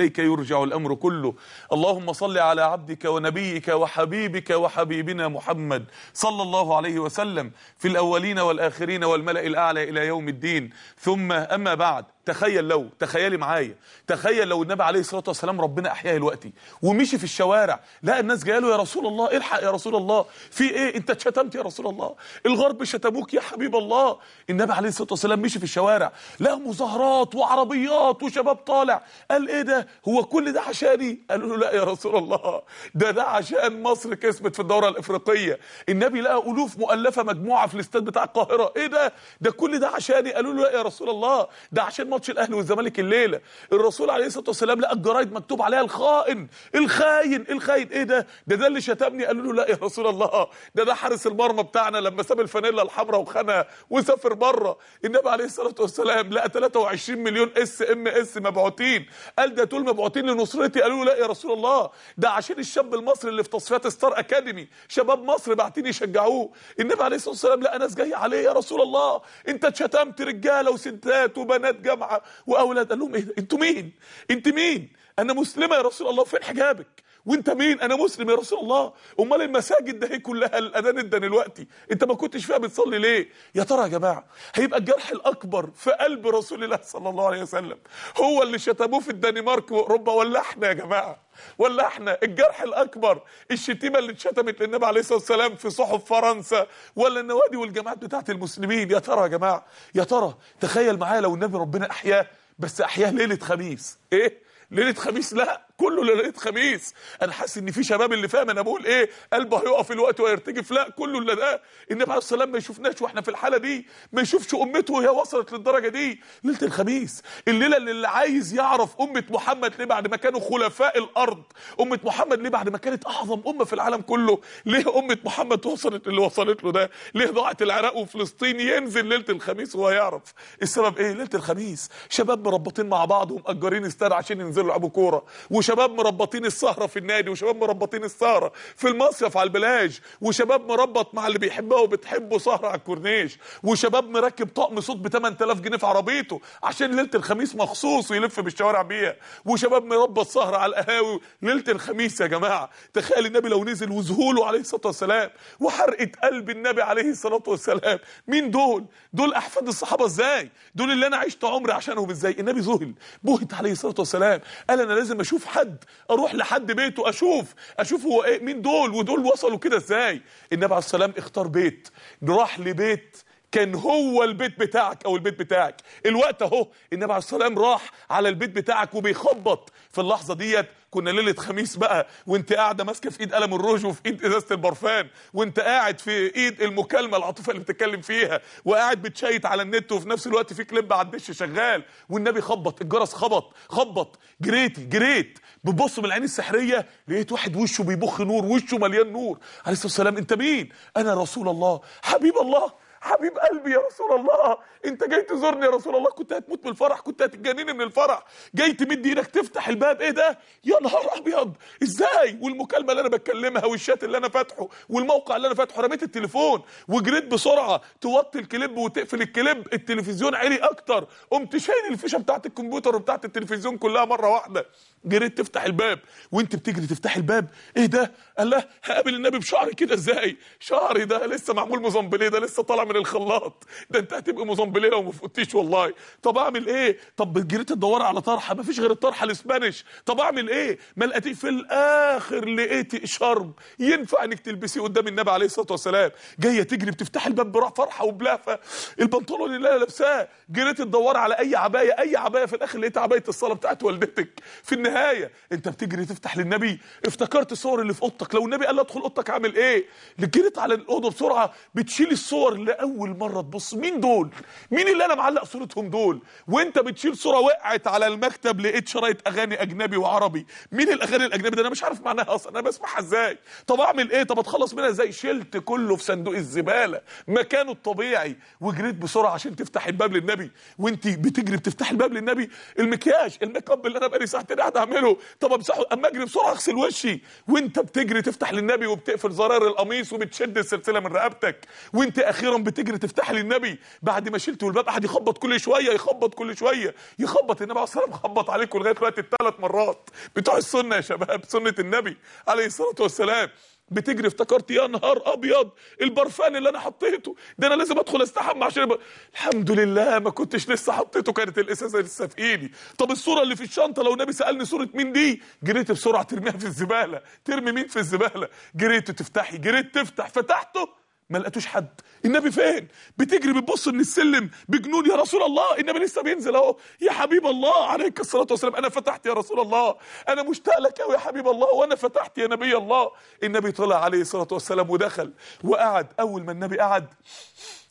إليك يرجع الأمر كله. اللهم صل على عبدك ونبيك وحبيبك وحبيبنا محمد صلى الله عليه وسلم في الأولين والآخرين والملأ الأعلى إلى يوم الدين. ثم أما بعد تخيل لو تخيلي معايا. تخيل لو النبي عليه الصلاة والسلام ربنا أحياه دلوقتي ومشي في الشوارع لقى الناس جاية له يا رسول الله الحق يا رسول الله. في إيه؟ أنت اتشتمت يا رسول الله. الغرب شتموك يا حبيب الله. النبي عليه الصلاة والسلام مشي في الشوارع لقى مظاهرات وعربيات وشباب طالع. قال إيه ده؟ هو كل ده عشاني؟ قالوا له لا يا رسول الله. ده ده عشان مصر كسبت في الدورة الإفريقية. النبي لقى ألوف مؤلفة مجموعة في الاستاد بتاع القاهرة. إيه ده؟ ده كل ده عشاني. قالوا له لا يا رسول الله. ده عشان ماتش الأهلي والزمالك الليلة. الرسول عليه الصلاة والسلام لقى الجرايد مكتوب عليها الخائن. الخاين الخاين. إيه ده؟ ده ده اللي شتمني. قالوا له لا يا رسول الله. ده ده حارس المرمى بتاعنا لما ساب الفانيلا الحمراء وخانها وسافر بره. النبي عليه الصلاة والسلام لقى 23 مليون SMS مبعوتين قال ده دول مبعوتين لنصرتي قالوا له لا يا رسول الله ده عشان الشاب المصري اللي في تصفيات Star Academy. شباب مصر باعتين يشجعوه. النبي عليه الصلاة والسلام لقى ناس جاية عليه يا رسول الله. أنت اتشتمت رجالة وستات وبنات جامعة وأولاد. قال لهم إيه؟ أنتوا مين؟ أنت مين؟ أنا مسلمة يا رسول الله. فين حجابك؟ وانت مين؟ أنا مسلم يا رسول الله. امال المساجد ده هي كلها الاذان ادى دلوقتي. انت ما كنتش فيها بتصلي ليه؟ يا ترى يا جماعة هيبقى الجرح الأكبر في قلب رسول الله صلى الله عليه وسلم. هو اللي شتموه في الدنمارك وأوروبا. ولا إحنا يا جماعة؟ ولا إحنا؟ الجرح الأكبر الشتيمة اللي اتشتمت للنبي عليه الصلاة والسلام في صحف فرنسا ولا النوادي والجامعات بتاعت المسلمين. يا ترى يا جماعة يا ترى تخيل معايا لو النبي ربنا أحياه بس أحياه ليلة خميس. إيه؟ ليلة خميس لا. كله ليلة خميس. أنا حاسس إن في شباب اللي فاهم. أنا بقول إيه؟ قلبه هيقف الوقت ويرتجف لا كله الا ده. النبي عليه الصلاة ما يشوفناش وإحنا في الحالة دي. ما يشوفش أمته وهي وصلت للدرجة دي. ليلة الخميس. الليلة اللي, اللي عايز يعرف أمة محمد ليه بعد ما كانوا خلفاء الأرض. أمة محمد ليه بعد ما كانت أعظم أمة في العالم كله. ليه أمة محمد وصلت اللي وصلت له ده؟ ليه ضاعت العراق وفلسطين ينزل ليلة الخميس وهو يعرف؟ السبب إيه؟ ليلة الخميس. شباب مربطين مع بعض ومأجرين استاد عشان ينزلوا يلعبوا كورة. وشباب مربطين السهرة في النادي وشباب مربطين السهرة في المصيف على البلاج وشباب مربط مع اللي بيحبها وبتحبه سهرة على الكورنيش وشباب مركب طقم صوت ب 8000 جنيه في عربيته عشان ليلة الخميس مخصوص ويلف بالشوارع بيها وشباب مربط سهرة على القهاوي ليلة الخميس يا جماعة. تخيل النبي لو نزل وذهوله عليه الصلاة والسلام وحرقه قلب النبي عليه الصلاة والسلام. مين دول؟ دول أحفاد الصحابة إزاي؟ دول اللي أنا عشت عمري عشانهم إزاي؟ النبي ذهل بهت عليه الصلاة والسلام قال أنا لازم أشوف حد أروح لحد بيته أشوف أشوف هو إيه مين دول ودول وصلوا كده إزاي؟ النبي عليه السلام اختار بيت راح لبيت كان هو البيت بتاعك أو البيت بتاعك. الوقت أهو النبي عليه والسلام راح على البيت بتاعك وبيخبط. في اللحظة ديت كنا ليلة خميس بقى وانت قاعدة ماسكة في إيد قلم الروج وفي إيد إزازة البرفان وانت قاعد في إيد المكالمة العاطفه اللي بتتكلم فيها وقاعد بتشيت على النت وفي نفس الوقت في كليب على الدش شغال. والنبي خبط الجرس خبط خبط. جريتي جريت. بتبص من العين السحرية لقيت واحد وشه بيبخ نور وشه مليان نور. عليه الصلاة والسلام أنت مين؟ أنا رسول الله. حبيب الله. حبيب قلبي يا رسول الله. انت جاي تزورني يا رسول الله. كنت هتموت من الفرح كنت هتتجنني من الفرح. جاي تمد إيدك تفتح الباب. إيه ده؟ يا نهار ابيض! إزاي؟ والمكالمة اللي أنا بتكلمها والشات اللي أنا فاتحه والموقع اللي أنا فاتحه رميت التليفون وجريت بسرعة. توطي الكليب وتقفل الكليب. التلفزيون عالي أكتر. قمت شايل الفيشة بتاعت الكمبيوتر وبتاعت التلفزيون كلها مرة واحدة. جريت تفتح الباب. وانت بتجري تفتح الباب. إيه ده؟ قال له هقابل النبي بشعري كده. إزاي؟ شعري ده لسه معمول mise en plis ده؟ لسه طالع من الخلاط. ده انت هتبقى mise en plis لو ما فوتيش والله. طب اعمل إيه؟ طب جريت تدور على طرحة. ما فيش غير الطرحة ال Spanish. طب اعمل إيه؟ ما لقيتيه في الآخر لقيتي إيشارب ينفع انك تلبسيه قدام النبي عليه الصلاة والسلام. جاية تجري بتفتح الباب بفرحه وبلهفه البنطلون اللي أنا لابساه جريت تدور على اي عباية. اي عباية في الآخر لقيت عباية الصلاة بتاعت والدتك. في النهاية انت بتجري تفتح للنبي. افتكرت الصور اللي في اوضتك. لو النبي قال ادخل اوضتك اعمل إيه؟ جريت على الأوضة بسرعة بتشيل الصور لاول مرة تبص. مين دول؟ مين اللي أنا معلق صورتهم دول؟ وأنت بتشيل صورة وقعت على المكتب لقيت شرايط أغاني أجنبي وعربي. مين الأغاني الأجنبي؟ ده أنا مش عارف معناها أصلا. أنا بسمعها إزاي؟ طب أعمل إيه؟ طب أتخلص منها إزاي؟ شلت كله في صندوق الزبالة. مكانه الطبيعي. وجريت بسرعة عشان تفتح الباب للنبي. وأنت بتجري بتفتح الباب للنبي؟ المكياج الميك أب اللي أنا بقالي ساعتين قاعد أعمله. طب أمسحه. أما أجري بسرعة أغسل وشي. وأنت بتجري تفتح للنبي وبتقفل زرار القميص وبتشد السلسلة من رقبتك. وأنت أخيرا بتجري تفتح للنبي بعد ما شلت الباب. قعد يخبط كل شوية يخبط كل شوية. يخبط النبي عليه الصلاة والسلام خبط عليكم لغايه دلوقتي الثلاث مرات. بتوع السنة يا شباب سنة النبي عليه الصلاة والسلام. بتجري افتكرت يا نهار أبيض البرفان اللي أنا حطيته. ده أنا لازم أدخل أستحمى عشان. الحمد لله ما كنتش لسه حطيته كانت الإزازة لسه في إيدي. طب الصورة اللي في الشنطة لو النبي سألني صورة مين دي؟ جريت بسرعة ترميها في الزبالة. ترمي مين في الزبالة؟ جريت تفتحي جريت تفتح فتحته. ما لقيتوش حد. النبي فين؟ بتجري بتبص من السلم بجنون يا رسول الله. النبي لسه بينزل اهو. يا حبيب الله عليك الصلاة والسلام. أنا فتحت يا رسول الله. أنا مشتاق لك يا حبيب الله. وأنا فتحت يا نبي الله. النبي طلع عليه الصلاة والسلام ودخل. وقعد. أول ما النبي قعد.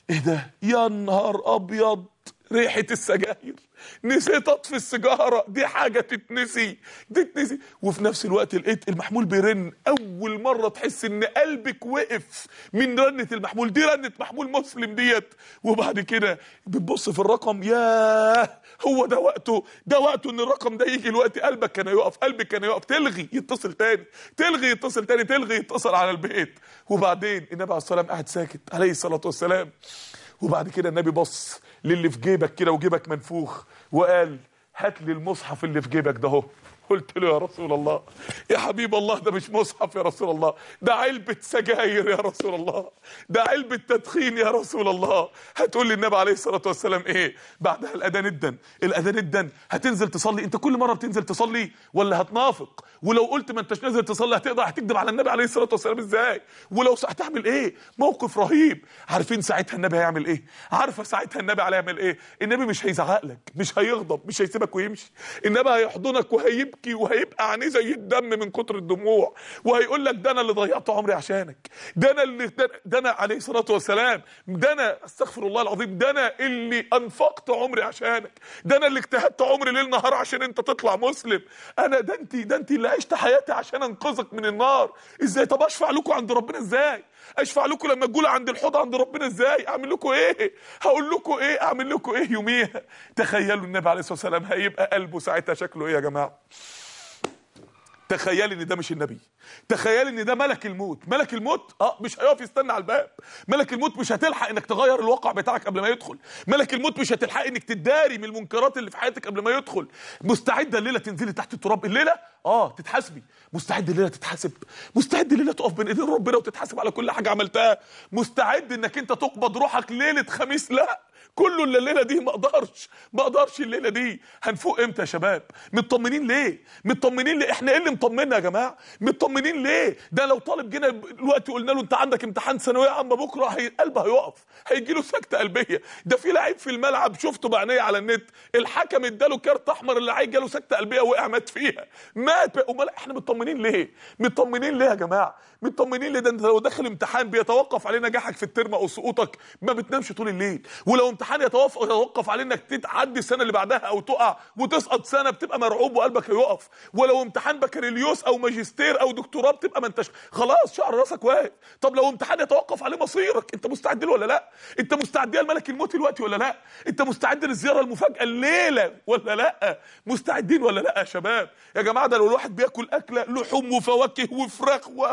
إيه ده؟ يا نهار أبيض. ريحة السجاير. نسيت اطفي السيجارة. دي حاجة تتنسي تتنسي. وفي نفس الوقت لقيت المحمول بيرن. أول مرة تحس إن قلبك وقف من رنة المحمول. دي رنة محمول مسلم ديت. وبعد كده بتبص في الرقم. ياه! هو ده وقته. ده وقته إن الرقم ده يجي الوقت قلبك كان يقف قلبك كان يقف تلغي يتصل تاني. تلغي يتصل تاني. تلغي يتصل على البيت. وبعدين النبي عليه الصلاة والسلام قاعد ساكت عليه الصلاة والسلام. وبعد كده النبي بص. للي في جيبك كده وجيبك منفوخ وقال هات لي المصحف اللي في جيبك ده قلت له يا رسول الله يا حبيب الله ده مش مصحف يا رسول الله ده علبة سجاير يا رسول الله ده علبة تدخين يا رسول الله. هتقول لي النبي عليه الصلاة والسلام إيه؟ بعدها الأذان الدن الأذان الدن هتنزل تصلي؟ أنت كل مرة بتنزل تصلي ولا هتنافق؟ ولو قلت ما أنتش نازل تصلي هتقدر هتكذب على النبي عليه الصلاة والسلام إزاي؟ ولو هتعمل إيه؟ موقف رهيب. عارفين ساعتها النبي هيعمل إيه؟ عارفة ساعتها النبي هيعمل إيه؟ النبي مش هيزعق لك مش هيغضب مش هيسيبك ويمشي. النبي هيحضنك وهيبكي. يبكي وهيبقى عينيه زي الدم من كتر الدموع وهيقول لك ده أنا اللي ضيعت عمري عشانك. ده أنا اللي ده أنا عليه الصلاة والسلام. ده أنا أستغفر الله العظيم. ده أنا اللي أنفقت عمري عشانك. ده أنا اللي اجتهدت عمري ليل نهار عشان أنت تطلع مسلم. أنا ده انت ده انت اللي عشت حياتي عشان أنقذك من النار. إزاي؟ طب أشفع لكم عند ربنا إزاي؟ أشفع لكم لما تقولوا عند الحوض عند ربنا إزاي؟ أعمل لكم إيه؟ هقول لكم إيه؟ أعمل لكم إيه يوميها؟ تخيلوا النبي عليه الصلاة والسلام هيبقى قلبه ساعتها شكله إيه يا جماعة؟ تخيل إن ده مش النبي. تخيل إن ده ملك الموت. ملك الموت آه مش هيقف يستنى على الباب. ملك الموت مش هتلحق إنك تغير الواقع بتاعك قبل ما يدخل. ملك الموت مش هتلحق إنك تداري من المنكرات اللي في حياتك قبل ما يدخل. مستعدة الليلة تنزلي تحت التراب. الليلة؟ آه تتحاسبي. مستعد الليلة تتحاسب. مستعد الليلة تقف بين إيدين ربنا وتتحاسب على كل حاجة عملتها. مستعد إنك أنت تقبض روحك ليلة خميس؟ لا. كله الا الليلة دي ما أقدرش ما أقدرش الليلة دي. هنفوق إمتى يا شباب؟ مطمنين ليه؟ مطمنين ليه؟ إحنا إيه اللي مطمنا يا جماعة؟ مطمنين ليه؟ ده لو طالب جينا دلوقتي قلنا له أنت عندك امتحان ثانوية عامة بكرة هي قلبه هيقف هيجي له سكتة قلبية. ده في لعيب في الملعب شفته بعينيا على النت الحكم اداله كارت أحمر اللعيب جاله سكتة قلبية وقع مات فيها. مات أمال إحنا مطمنين ليه؟ مطمنين ليه يا جماعة؟ مطمنين ليه؟ ده أنت لو داخل امتحان بيتوقف عليه نجاحك في الترم أو سقوطك ما بتنامش طول الليل. ولو امتحان يتوقف يتوقف عليه إنك تعدي السنة اللي بعدها أو تقع وتسقط سنة بتبقى مرعوب وقلبك هيقف ولو امتحان بكالوريوس أو ماجستير أو دكتوراه بتبقى ما انتش خلاص شعر راسك واقف. طب لو امتحان يتوقف عليه مصيرك أنت مستعد له ولا لأ؟ أنت مستعد لملك الموت دلوقتي ولا لأ؟ أنت مستعد للزياره المفاجأة الليلة ولا لأ؟ مستعدين ولا لأ يا شباب؟ يا جماعة ده لو الواحد بياكل أكلة لحوم وفواكه وفراخ و...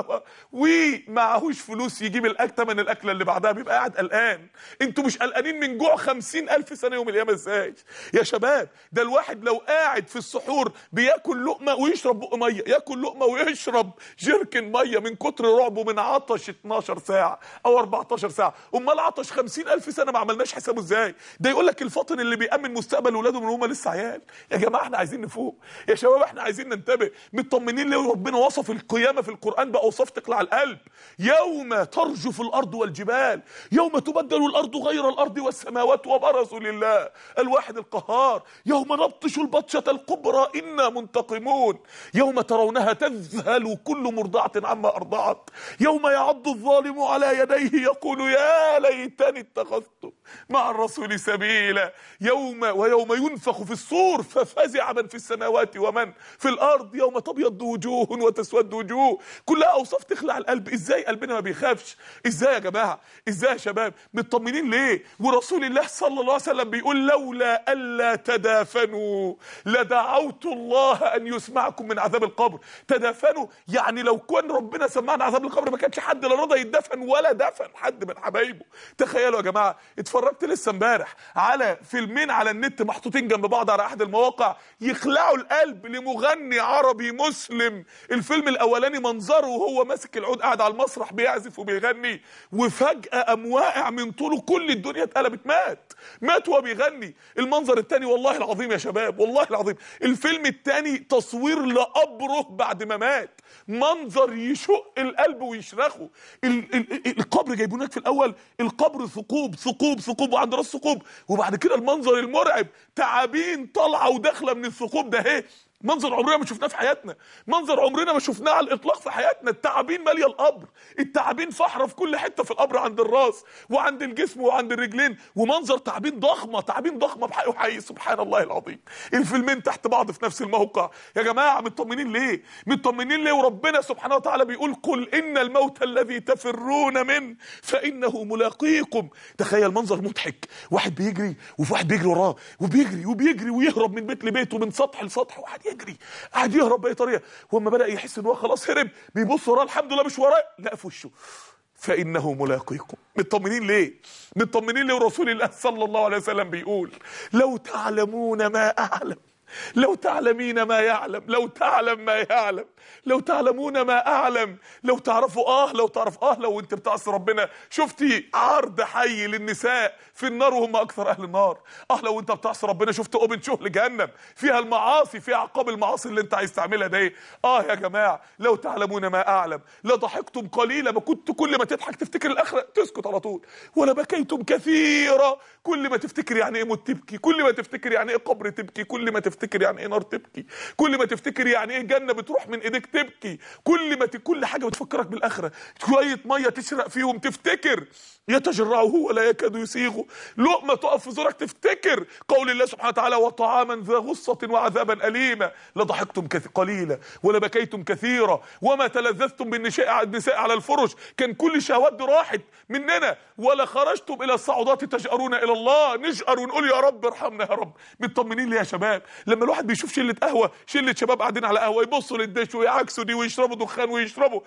ومعهوش فلوس يجيب الاكل ثمن الأكلة اللي بعدها بيبقى قاعد قلقان. أنتوا مش قلقانين من جوع خمسين ألف سنة يوم القيامة إزاي؟ يا شباب ده الواحد لو قاعد في السحور بياكل لقمة ويشرب بق مية ياكل لقمة ويشرب جيركن مية من كتر رعبه من عطش 12 ساعة أو 14 ساعة. أمال عطش خمسين ألف سنة ما عملناش حسابه إزاي؟ ده يقول لك الفاطن اللي بيأمن مستقبل ولاده من هم لسه عيال. يا جماعة إحنا عايزين نفوق. يا شباب إحنا عايزين ننتبه. مطمنين ليه ربنا وصف القيامة في القرآن باوصاف تقلع القلب؟ يوم ترجف الأرض والجبال يوم تبدل الأرض غير الأرض والسماوات وبرزوا لله. الواحد القهار يوم نبطش البطشة الكبرى إنا منتقمون. يوم ترونها تذهل كل مرضعة عما أرضعت. يوم يعض الظالم على يديه يقول يا ليتني اتخذت مع الرسول سبيلا. يوم ويوم ينفخ في الصور ففزع من في السماوات ومن في الأرض. يوم تبيض وجوه وتسود وجوه. كلها أوصاف تخلع القلب. إزاي قلبنا ما بيخافش؟ إزاي يا جماعة؟ إزاي يا شباب؟ مطمنين ليه؟ ورسول الله الله صلى الله عليه وسلم بيقول لولا ألا تدافنوا لدعوت الله أن يسمعكم من عذاب القبر. تدافنوا؟ يعني لو كان ربنا سمعنا عذاب القبر ما كانش حد لا رضى يدفن ولا دفن حد من حبايبه. تخيلوا يا جماعة اتفرجت لسه امبارح على فيلمين على النت محطوطين جنب بعض على أحد المواقع يخلعوا القلب لمغني عربي مسلم. الفيلم الأولاني منظره وهو ماسك العود قاعد على المسرح بيعزف وبيغني وفجأة قام واقع من طوله كل الدنيا اتقلبت. مات. مات وهو بيغني. المنظر الثاني والله العظيم يا شباب والله العظيم. الفيلم الثاني تصوير لقبره بعد ما مات. منظر يشق القلب ويشرخه. ال- ال- ال- القبر جايبونك في الأول. القبر ثقوب ثقوب ثقوب وعند راس ثقوب. وبعد كده المنظر المرعب. تعابين طالعة وداخلة من الثقوب. ده اهي منظر عمرنا ما شفناه في حياتنا. منظر عمرنا ما شفناه على الإطلاق في حياتنا. التعابين مالية القبر. التعابين فحره في كل حتة في القبر عند الراس وعند الجسم وعند الرجلين. ومنظر تعابين ضخمة تعابين ضخمة بحق وحقيقي سبحان الله العظيم. الفيلمين تحت بعض في نفس الموقع. يا جماعة مطمنين ليه؟ مطمنين ليه؟ وربنا سبحانه وتعالى بيقول قل إن الموت الذي تفرون منه فإنه ملاقيكم. تخيل منظر مضحك. واحد بيجري وفي واحد بيجري وراه وبيجري وبيجري ويهرب من بيت لبيت ومن سطح لسطح وقاعد يجري. قاعد يهرب بأي طريقة. واما بدأ يحس إن هو خلاص هرب. بيبص وراه الحمد لله مش وراه لا في وشه. فإنه ملاقيكم. مطمنين ليه؟ مطمنين ليه ورسول الله صلى الله عليه وسلم بيقول لو تعلمون ما أعلم. لو تعلمين ما يعلم لو تعلم ما يعلم لو تعلمون ما أعلم لو تعرفوا آه لو تعرف آه لو أنت بتعصي ربنا. شفتي عرض حي للنساء في النار وهم أكثر أهل النار. آه لو أنت بتعصي ربنا شفت أوبن شو لجهنم فيها المعاصي فيها عقاب المعاصي اللي أنت عايز تعملها ده إيه؟ آه يا جماعة لو تعلمون ما أعلم لضحكتم قليلا ما كنت كل ما تضحك تفتكر الآخرة تسكت على طول. ولا بكيتم كثيرا كل ما تفتكر يعني إيه موت تبكي كل ما تفتكر يعني إيه قبر تبكي كل ما تفتكر يعني إيه نار تبكي؟ كل ما تفتكر يعني إيه جنة بتروح من ايديك تبكي. كل ما ت... كل حاجة بتفكرك بالآخرة. شوية مية تشرق فيهم تفتكر. يتجرعه ولا يكاد يسيغه. لقمة تقف في زورك تفتكر. قول الله سبحانه وتعالى وطعاما ذا غصة وعذابا أليما. لضحكتم. قليلا ولا بكيتم كثيرا. وما تلذذتم بالنساء النساء على الفرش. كان كل شهوات دي راحت مننا. ولا خرجتم إلى الصعودات تجأرون إلى الله. نجأر ونقول يا رب ارحمنا يا رب. مطمنين ليه يا شباب؟ لما الواحد بيشوف شلة قهوة شلة شباب قاعدين على قهوة يبصوا للدش ويعكسوا دي ويشربوا دخان ويشربوا.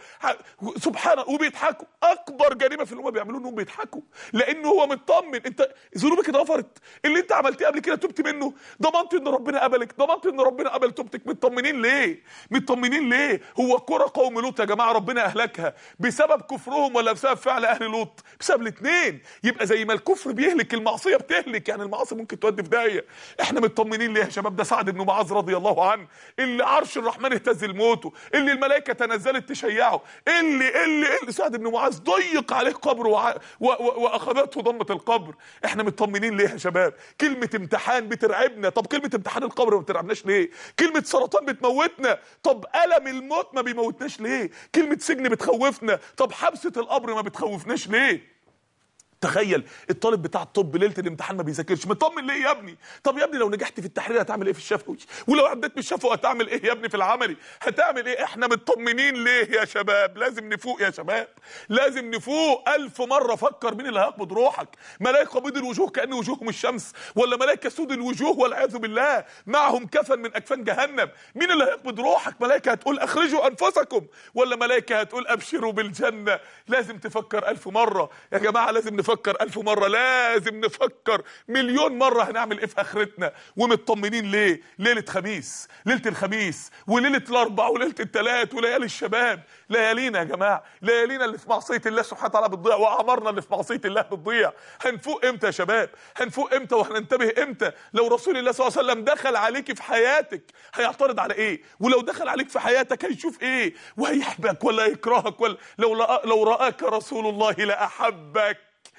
سبحان وبيضحكوا. أكبر جريمة في اللي هم بيعملوه إنهم بيضحكوا. لأنه هو مطمن. أنت ذنوبك اتغفرت. اللي أنت عملتيه قبل كده تبت منه. ضمنت إن ربنا قبلك. ضمنت إن ربنا قبل توبتك. مطمنين ليه؟ مطمنين ليه؟ هو كرة قوم لوط يا جماعة ربنا أهلكها. بسبب كفرهم ولا بسبب فعل أهل لوط؟ بسبب الاثنين يبقى زي ما الكفر بيهلك المعصية بتهلك. يعني المعاصي ممكن تودي في داهية. إحنا مطمنين ليه يا شباب؟ ده سعد بن معاذ رضي الله عنه اللي عرش الرحمن اهتز لموته اللي الملائكة تنزلت تشيعه اللي اللي اللي سعد بن معاذ ضيق عليه قبره وع... و... و... وأخذته ضمة القبر. إحنا مطمنين ليه يا شباب؟ كلمة امتحان بترعبنا. طب كلمة امتحان القبر ما بترعبناش ليه؟ كلمة سرطان بتموتنا. طب ألم الموت ما بيموتناش ليه؟ كلمة سجن بتخوفنا. طب حبسة القبر ما بتخوفناش ليه؟ تخيل الطالب بتاع الطب ليلة الامتحان ما بيذاكرش. مطمن ليه يا ابني؟ طب يا ابني لو نجحت في التحرير هتعمل إيه في الشفوي؟ ولو عديت من الشفوي هتعمل إيه يا ابني في العملي؟ هتعمل إيه؟ إحنا مطمنين ليه يا شباب؟ لازم نفوق يا شباب. لازم نفوق. ألف مرة فكر مين اللي هيقبض روحك؟ ملائكه بيض الوجوه كأن وجوههم الشمس ولا ملائكه سود الوجوه والعياذ بالله؟ معهم كفن من أكفان جهنم. مين اللي هيقبض روحك؟ ملائكه هتقول أخرجوا أنفسكم. ولا ملائكه هتقول أبشروا بالجنة؟ لازم تفكر ألف مرة. يا جماعة لازم نفكر ألف مرة لازم نفكر. مليون مرة هنعمل إيه في آخرتنا؟ ومطمنين ليه؟ ليلة خميس ليلة الخميس وليلة الأربع وليلة التلات وليالي الشباب. ليالينا يا جماعة ليالينا اللي في معصية الله سبحانه وتعالى بتضيع وأعمارنا اللي في معصية الله بتضيع. هنفوق إمتى يا شباب؟ هنفوق إمتى وهننتبه إمتى؟ لو رسول الله صلى الله عليه وسلم دخل عليك في حياتك هيعترض على إيه؟ ولو دخل عليك في حياتك هيشوف إيه؟ وهيحبك ولا يكرهك ولا لو لو رآك رسول الله لأحبك.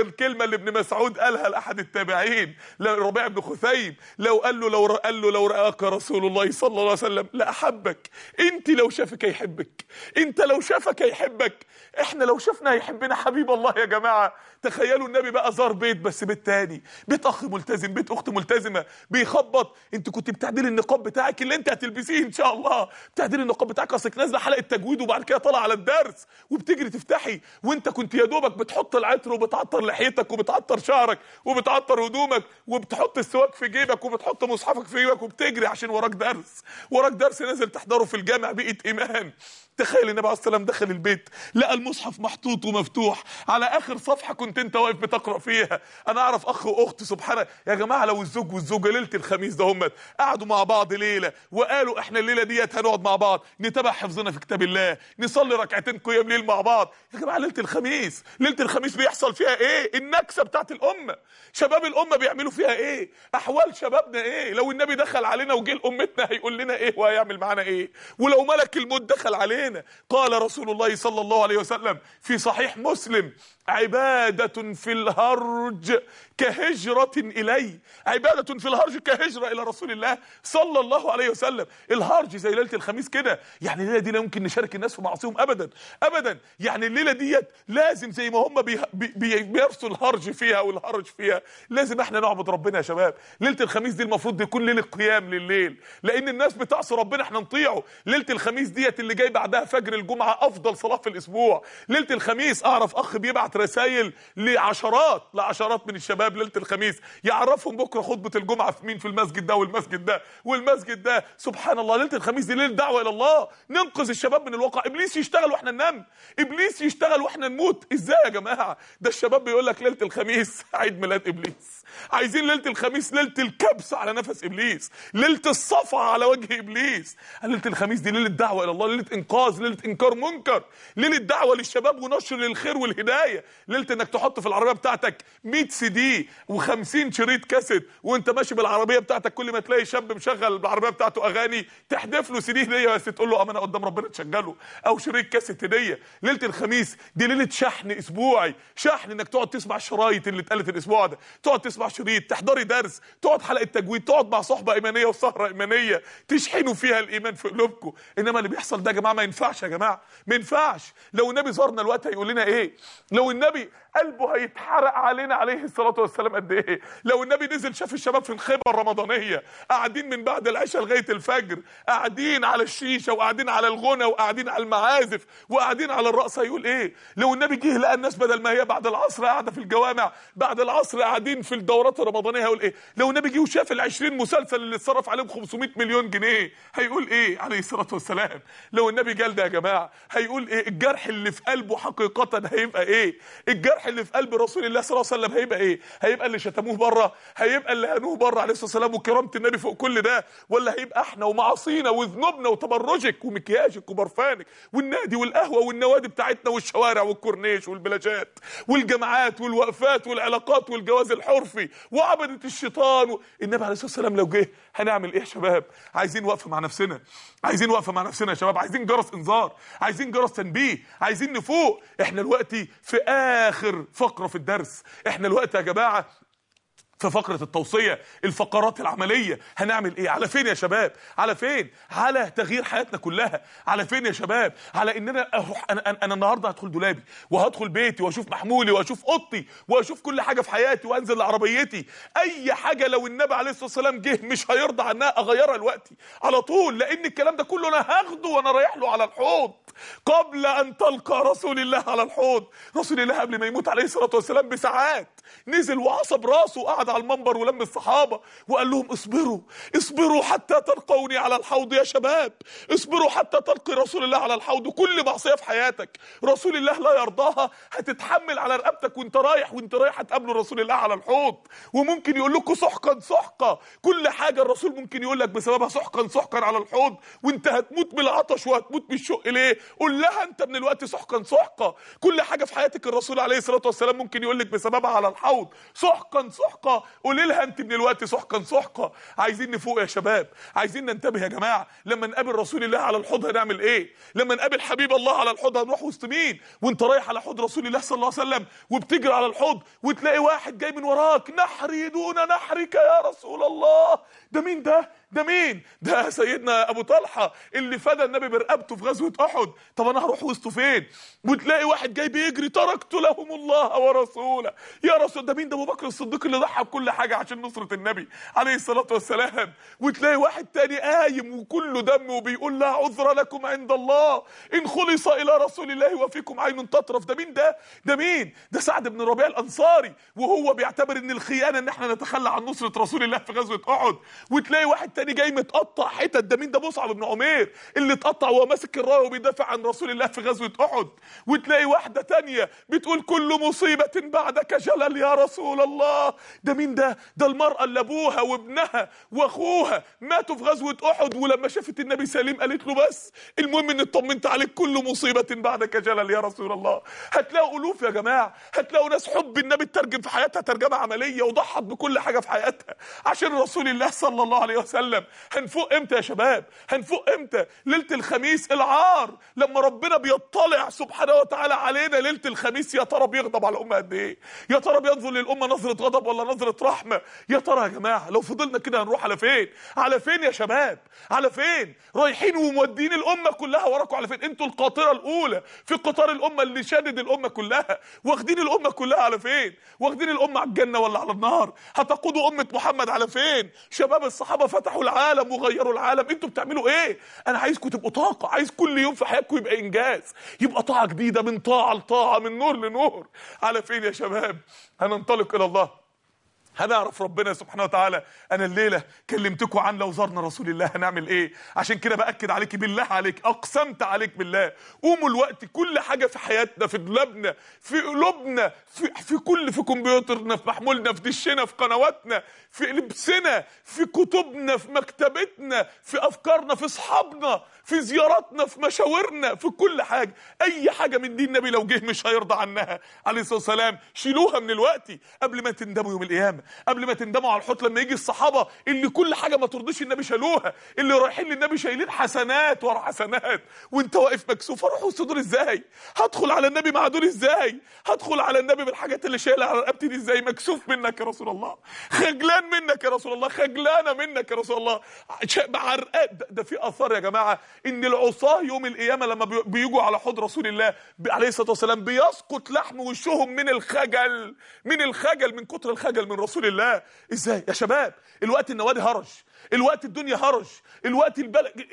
الكلمة اللي ابن مسعود قالها لأحد التابعين لربيع بن خثيم لو قال له لو قال له لو رآك رسول الله صلى الله عليه وسلم لأحبك. أنت لو شافك هيحبك أنت لو شافك هيحبك إحنا لو شفنا هيحبنا حبيب الله يا جماعة. تخيلوا النبي بقى زار بيت بس بيت تاني. بيت أخ ملتزم بيت أخت ملتزمة. بيخبط. أنت كنت بتعدلي النقاب بتاعك اللي أنت هتلبسيه إن شاء الله. بتعدلي النقاب بتاعك اصلك نازله حلقة تجويد وبعد كده طالعة على الدرس. وبتجري تفتحي. وأنت كنت يا دوبك بتحط العطر وبتعطر لحيتك وبتعطر شعرك وبتعطر هدومك وبتحط السواك في جيبك وبتحط مصحفك في جيبك وبتجري عشان وراك درس. وراك درس نازل تحضره في الجامع بيئة إيمان. تخيل النبي عليه والسلام دخل البيت لقى المصحف محطوط ومفتوح. على آخر صفحة كنت أنت واقف بتقرأ فيها. أنا أعرف أخ وأخت سبحان يا جماعة لو الزوج والزوجة ليلة الخميس ده هم قعدوا مع بعض ليلة وقالوا إحنا الليلة ديت هنقعد مع بعض نتابع حفظنا في كتاب الله نصلي ركعتين قيام ليل مع بعض. يا جماعة ليلة الخميس ليلة الخميس بيحصل فيها إيه؟ النكسة بتاعت الأمة. شباب الأمة بيعملوا فيها إيه؟ أحوال شبابنا إيه؟ لو النبي دخل علينا وجه لأمتنا هيقول لنا إيه؟ وهيعمل معانا إيه؟ ولو ملك الموت دخل علينا قال رسول الله صلى الله عليه وسلم في صحيح مسلم عبادة في الهرج. كهجرة إلي. عبادة في الهرج كهجرة إلى رسول الله صلى الله عليه وسلم. الهرج زي ليلة الخميس كده. يعني الليلة دي لا يمكن نشارك الناس في معصيهم أبدا. أبدا. يعني الليلة ديت لازم زي ما هم بي بي بيرسوا الهرج فيها والهرج فيها. لازم إحنا نعبد ربنا يا شباب. ليلة الخميس دي المفروض يكون ليلة قيام لليل. لأن الناس بتعصي ربنا إحنا نطيعه. ليلة الخميس ديت اللي جاي بعدها فجر الجمعة أفضل صلاة في الأسبوع. ليلة الخميس أعرف أخ بيبعت رسائل لعشرات لعشرات من الشباب ليلة الخميس يعرفهم بكرة خطبة الجمعة في مين في المسجد ده والمسجد ده والمسجد ده. سبحان الله ليلة الخميس دي ليلة دعوة إلى الله. ننقذ الشباب من الواقع. إبليس يشتغل وإحنا ننام. إبليس يشتغل وإحنا نموت. إزاي يا جماعة؟ ده الشباب بيقول لك ليلة الخميس عيد ميلاد إبليس. عايزين ليلة الخميس ليلة الكبس على نفس إبليس ليلة الصفعه على وجه إبليس. ليلة الخميس دي ليلة دعوة إلى الله ليلة إنقاذ ليلة إنكار منكر ليلة دعوة للشباب ونشر للخير والهداية. ليلة إنك تحط في العربية بتاعتك 100 سي دي و50 شريط كاسيت وأنت ماشي بالعربية بتاعتك كل ما تلاقي شاب مشغل بالعربية بتاعته أغاني تحدف له سي دي هدية بس تقول له امانه قدام ربنا تشغله. أو شريط كاسيت هدية. ليلة الخميس دي ليلة شحن أسبوعي. شحن إنك تقعد تسمع الشرايط اللي اتقالت الأسبوع ده. تقعد تسمع شريط تحضري درس تقعد حلقة تجويد تقعد مع صحبة إيمانية وسهرة إيمانية تشحنوا فيها الإيمان في قلوبكم. إنما اللي بيحصل ده يا جماعة ما ينفعش يا جماعة ما ينفعش. لو النبي زارنا الوقت هيقول لنا إيه؟ لو النبي قلبه هيتحرق علينا عليه الصلاة والسلام قد إيه؟ لو النبي نزل شاف الشباب في الخيمة الرمضانية قاعدين من بعد العشاء لغاية الفجر قاعدين على الشيشة وقاعدين على الغنى وقاعدين على المعازف وقاعدين على الرقص هيقول إيه؟ لو النبي جه لقى الناس بدل ما هي بعد العصر قاعدة في الجوامع بعد العصر قاعدين في الدورات الرمضانية هيقول إيه؟ لو النبي جه وشاف ال20 مسلسل اللي اتصرف عليهم 500 مليون جنيه هيقول إيه؟ عليه الصلاة والسلام. لو النبي قال ده يا جماعة هيقول إيه؟ الجرح اللي في قلبه حقيقة هيبقى إيه؟ الجرح اللي في قلب رسول الله صلى الله عليه وسلم هيبقى إيه؟ هيبقى اللي شتموه بره هيبقى اللي هنوه بره عليه الصلاة والسلام وكرامة النبي فوق كل ده ولا هيبقى إحنا ومعاصينا وذنوبنا وتبرجك ومكياجك وبرفانك والنادي والقهوة والنوادي بتاعتنا والشوارع والكورنيش والبلاجات والجامعات والوقفات والعلاقات والجواز الحرفي وعبده الشيطان. و... النبي عليه الصلاة والسلام لو جه هنعمل إيه يا شباب؟ عايزين وقفه مع نفسنا. عايزين وقفه مع نفسنا يا شباب. عايزين جرس إنذار. عايزين جرس تنبيه. عايزين نفوق. إحنا دلوقتي في آخر فقرة في الدرس. إحنا دلوقتي يا جماعة في فقرة التوصية الفقرات العملية. هنعمل إيه؟ على فين يا شباب؟ على فين؟ على تغيير حياتنا كلها. على فين يا شباب؟ على ان أنا أروح أنا, أنا, أنا النهاردة هدخل دولابي وهدخل بيتي وأشوف محمولي وأشوف أوضتي وأشوف كل حاجة في حياتي وأنزل لعربيتي. أي حاجة لو النبي عليه الصلاة والسلام جه مش هيرضى عنها أغيرها دلوقتي. على طول لأن الكلام ده كله أنا هاخده وأنا رايح له على الحوض. قبل أن تلقى رسول الله على الحوض. رسول الله قبل ما يموت عليه الصلاة والسلام بساعات. نزل وعصب راسه وقعد على المنبر ولم الصحابة وقال لهم اصبروا اصبروا حتى تلقوني على الحوض يا شباب اصبروا حتى تلقي رسول الله على الحوض وكل معصية في حياتك. رسول الله لا يرضاها هتتحمل على رقبتك وانت رايح وانت رايح هتقابلوا رسول الله على الحوض. وممكن يقول لكم سحقا سحقا كل حاجة الرسول ممكن يقول لك بسببها سحقا سحقا على الحوض. وانت هتموت بالعطش وهتموت بالشق ليه؟ قول لها انت من الوقت سحقا سحقا كل حاجة في حياتك الرسول عليه الصلاة والسلام ممكن يقول لك بسببها على الحوض. سحقا سحقا قولي لها انت من الوقت سحقا سحقا عايزين نفوق يا شباب. عايزين ننتبه يا جماعة. لما نقابل رسول الله على الحوض هنعمل إيه؟ لما نقابل حبيب الله على الحوض هنروح وسط مين؟ وانت رايح على حوض رسول الله صلى الله عليه وسلم وبتجري على الحوض وتلاقي واحد جاي من وراك. نحري دون نحرك يا رسول الله. ده مين ده؟ ده مين؟ ده سيدنا أبو طلحة اللي فدى النبي برقبته في غزوة أحد. طب أنا هروح وسطه فين؟ وتلاقي واحد جاي بيجري تركت لهم الله ورسوله. يا رسول ده مين؟ ده أبو بكر الصديق اللي ضحى بكل حاجة عشان نصرة النبي عليه الصلاة والسلام. وتلاقي واحد تاني قايم وكله دم وبيقول لا عذر لكم عند الله. إن خلص إلى رسول الله وفيكم عين تطرف. ده مين ده؟ ده مين؟ ده سعد بن ربيع الأنصاري. وهو بيعتبر إن الخيانة إن إحنا نتخلى عن نصرة رسول الله في غزوة أحد. وتلاقي واحد تاني جاي متقطع حتت. ده مين؟ ده مصعب بن عمير اللي اتقطع وهو ماسك الراية وبيدافع عن رسول الله في غزوة أحد. وتلاقي واحدة تانية بتقول كل مصيبة بعدك جلل يا رسول الله. ده مين ده؟ ده المرأة اللي أبوها وابنها وأخوها ماتوا في غزوة أحد ولما شافت النبي سليم قالت له بس المهم إن اطمنت عليك كل مصيبة بعدك جلل يا رسول الله. هتلاقوا ألوف يا جماعة. هتلاقوا ناس حب النبي ترجم في حياتها ترجمة عملية وضحت بكل حاجة في حياتها. عشان رسول الله صلى الله عليه وسلم هنفوق إمتى يا شباب؟ هنفوق إمتى؟ ليلة الخميس العار. لما ربنا بيطلع سبحانه وتعالى علينا ليلة الخميس يا ترى بيغضب على الأمة قد إيه؟ يا ترى بينظر للأمة نظرة غضب ولا نظرة رحمة؟ يا ترى يا جماعة لو فضلنا كده هنروح على فين؟ على فين يا شباب؟ على فين؟ رايحين ومودين الأمة كلها وراكم على فين؟ أنتوا القاطرة الأولى. في قطار الأمة اللي شادد الأمة كلها. واخدين الأمة كلها على فين؟ واخدين الأمة على الجنة ولا على النار؟ هتقودوا أمة محمد على فين؟ شباب الصحابة فتحوا العالم وغيروا العالم. أنتوا بتعملوا إيه؟ أنا عايزكم تبقوا طاقه عايز كل يوم في حياتكم يبقى إنجاز. يبقى طاعه جديدة من طاعة لطاعة من نور لنور. على فين يا شباب؟ هننطلق إلى الله. هنعرف ربنا سبحانه وتعالى؟ أنا الليلة كلمتكم عن لو زرنا رسول الله هنعمل إيه؟ عشان كده بأكد عليك بالله عليك أقسمت عليك بالله. قوموا الوقت كل حاجة في حياتنا في دولابنا في قلوبنا في, في كل في كمبيوترنا في محمولنا في دشنا في قنواتنا في لبسنا في كتبنا في مكتبتنا في أفكارنا في أصحابنا في زياراتنا في مشاورنا في كل حاجة. أي حاجة من دي النبي لو جه مش هيرضى عنها. عليه الصلاة والسلام. شيلوها من الوقت قبل ما تندموا يوم القيامة. قبل ما تندموا على الحوت لما يجي الصحابة اللي كل حاجة ما ترضيش النبي شالوها اللي رايحين للنبي شايلين حسنات ورا حسنات. وانت واقف مكسوف أروح وسط دول إزاي؟ هدخل على النبي مع دول إزاي؟ هدخل على النبي بالحاجات اللي شايلها على رقبتي دي إزاي؟ مكسوف منك يا رسول الله. خجلان منك يا رسول الله. خجلانة منك يا رسول الله. عرقات ده, ده في آثار يا جماعة. إن العصاة يوم القيامة لما بيجوا على حوض رسول الله عليه الصلاة والسلام بيسقط لحم وشهم من الخجل من الخجل من كتر الخجل من رسول الله. إزاي؟ يا شباب الوقت النوادي هرج. الوقت الدنيا هرج الوقت البلد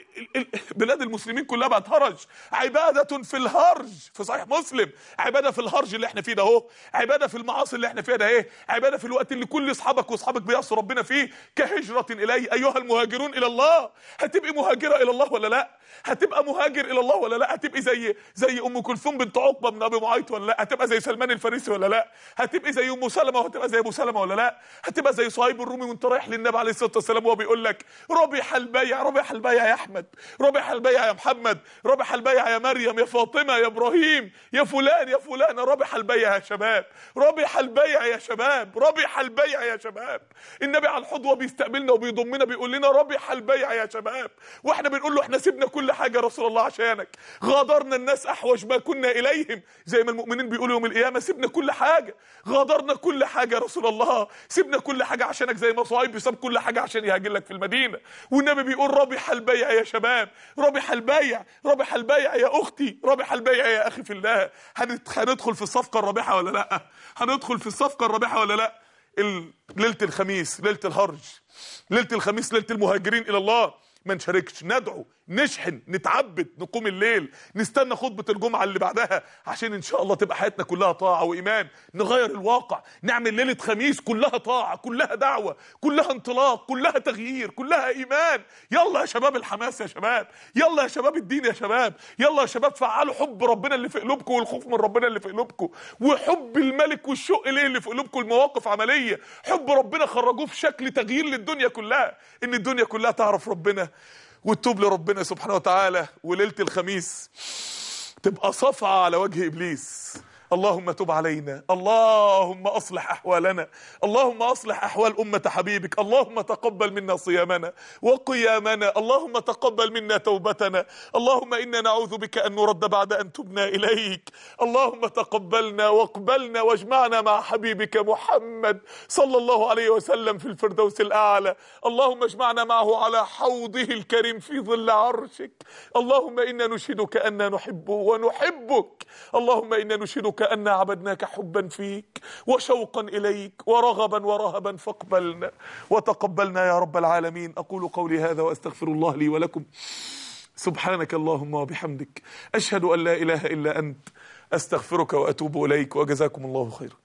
بلاد المسلمين كلها بقت هرج. عبادة في الهرج في صحيح مسلم. عبادة في الهرج اللي إحنا فيه ده اهو. عبادة في المعاصي اللي إحنا فيها ده إيه؟ عبادة في الوقت اللي كل اصحابك واصحابك بيعصوا ربنا فيه كهجرة إليه. أيها المهاجرون إلى الله. هتبقي مهاجرة إلى الله ولا لا؟ هتبقى مهاجر إلى الله ولا لا؟ هتبقي زي زي أم كلثوم بنت عقبة بن أبي معيط ولا لا؟ هتبقى زي سلمان الفارسي ولا لا؟ هتبقي زي أم سلمة وهتبقى زي أبو سلمة ولا لا؟ هتبقى زي صهيب الرومي وانت رايح للنبي عليه الصلاة والسلام وهو بيقول لك ربح البيع ربح البيع يا أحمد ربح البيع يا محمد ربح البيع يا مريم يا فاطمة يا إبراهيم يا فلان يا فلان ربح البيع يا شباب ربح البيع يا شباب ربح البيع يا شباب. النبي على الحضوة بيستقبلنا وبيضمنا بيقول لنا ربح البيع يا شباب. وإحنا بنقول له إحنا سيبنا كل حاجة يا رسول الله عشانك. غادرنا الناس أحوج ما كنا إليهم. زي ما المؤمنين بيقولوا يوم القيامة سيبنا كل حاجة. غادرنا كل حاجة يا رسول الله. سيبنا كل حاجة عشانك زي ما صهيب ساب كل حاجة عشان يهاجر لك. في المدينة. والنبي بيقول ربح البيع يا شباب ربح البيع ربح البيع يا أختي ربح البيع يا أخي في الله. هندخل في الصفقة الرابحة ولا لأ؟ هندخل في الصفقة الرابحة ولا لأ؟ ليلة الخميس ليلة الهرج ليلة الخميس ليلة المهاجرين إلى الله. ما نشاركش ندعو نشحن نتعبد نقوم الليل نستنى خطبة الجمعة اللي بعدها عشان إن شاء الله تبقى حياتنا كلها طاعة وإيمان نغير الواقع نعمل ليلة خميس كلها طاعة كلها دعوة كلها انطلاق كلها تغيير كلها إيمان. يلا يا شباب الحماس يا شباب يلا يا شباب الدين يا شباب يلا يا شباب فعلوا حب ربنا اللي في قلوبكم والخوف من ربنا اللي في قلوبكم وحب الملك والشوق ليه اللي في قلوبكم المواقف عملية. حب ربنا خرجوه في شكل تغيير للدنيا كلها إن الدنيا كلها تعرف ربنا. وتتوب لربنا سبحانه وتعالى وليلة الخميس تبقى صفعة على وجه إبليس. اللهم تب علينا. اللهم أصلح أحوالنا. اللهم أصلح أحوال أمة حبيبك. اللهم تقبل منا صيامنا وقيامنا. اللهم تقبل منا توبتنا. اللهم إنا نعوذ بك أن نرد بعد أن تبنا إليك. اللهم تقبلنا واقبلنا واجمعنا مع حبيبك محمد صلى الله عليه وسلم في الفردوس الأعلى. اللهم اجمعنا معه على حوضه الكريم في ظل عرشك. اللهم إنا نشهدك أننا نحبه ونحبك. اللهم إنا نشهدك أن عبدناك حبا فيك وشوقا إليك ورغبا ورهبا فاقبلنا وتقبلنا يا رب العالمين. أقول قولي هذا وأستغفر الله لي ولكم. سبحانك اللهم وبحمدك. أشهد أن لا إله إلا أنت. أستغفرك وأتوب إليك. وجزاكم الله خيرا.